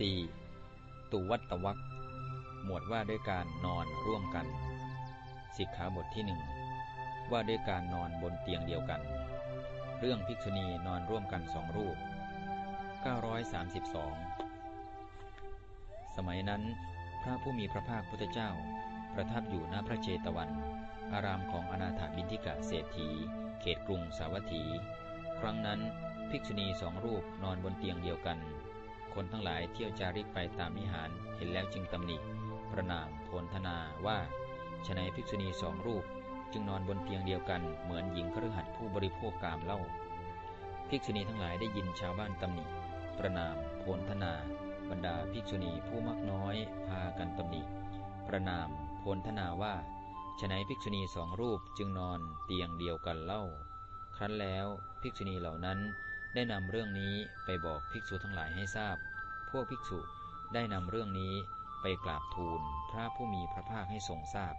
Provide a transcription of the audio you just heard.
4. ตุวัตตวักหมวดว่าด้วยการนอนร่วมกัน สิกขาบทที่หนึ่งว่าด้วยการนอนบนเตียงเดียวกัน เรื่องภิกษุณีนอนร่วมกันสองรูป 932 สมัยนั้น พระผู้มีพระภาคพุทธเจ้า ประทับอยู่ณพระเจตวัน อารามของอนาถาบินทิกะเศรษฐี เขตกรุงสาวัตถี ครั้งนั้นภิกษุณีสองรูปนอนบนเตียงเดียวกัน คนทั้งหลายเที่ยวจาริกไปตามวิหารเห็นแล้วจึงตำหนิ ประนามโพลธนาว่าฉนัยภิกษุณีสองรูป จึงนอนบนเตียงเดียวกันเหมือนหญิงคฤหัสผู้บริโภคกามเล่า ภิกษุณีทั้งหลายได้ยินชาวบ้านตำหนิ ประนามโพลธนา บรรดาภิกษุณีผู้มากน้อยพากันตำหนิ ประนามโพลธนาว่าฉนัยภิกษุณีสองรูปจึงนอนเตียงเดียวกันเล่า ครั้นแล้วภิกษุณีเหล่านั้น ได้นำเรื่องนี้ไปบอกภิกษุทั้งหลายให้ทราบ พวกภิกษุได้นำเรื่องนี้ไปกราบทูลพระผู้มีพระภาคให้ทรงทราบ